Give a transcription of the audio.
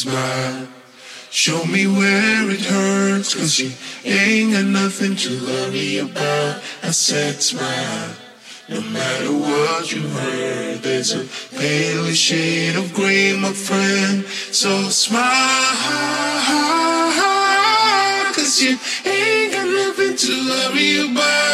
Smile. Show me where it hurts, cause you ain't got nothing to worry about. I said smile. No matter what you heard, there's a pale shade of gray, my friend. So smile, cause you ain't got nothing to worry about